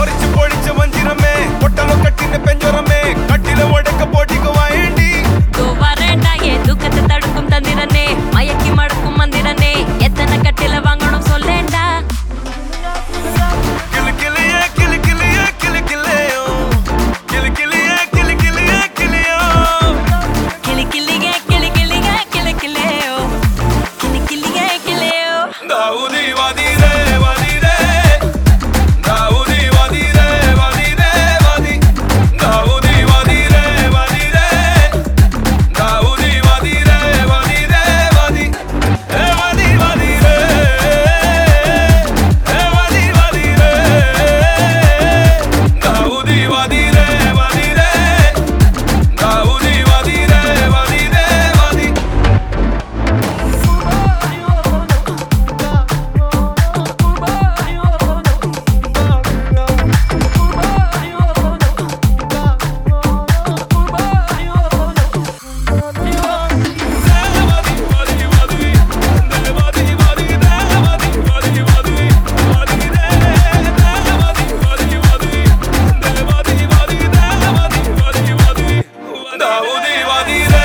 പൊരിച്ചു പൊഴിച്ച വഞ്ചിരമേ പൊട്ടമൊക്കെട്ടിന്റെ പെഞ്ച தாவுதி வதிர.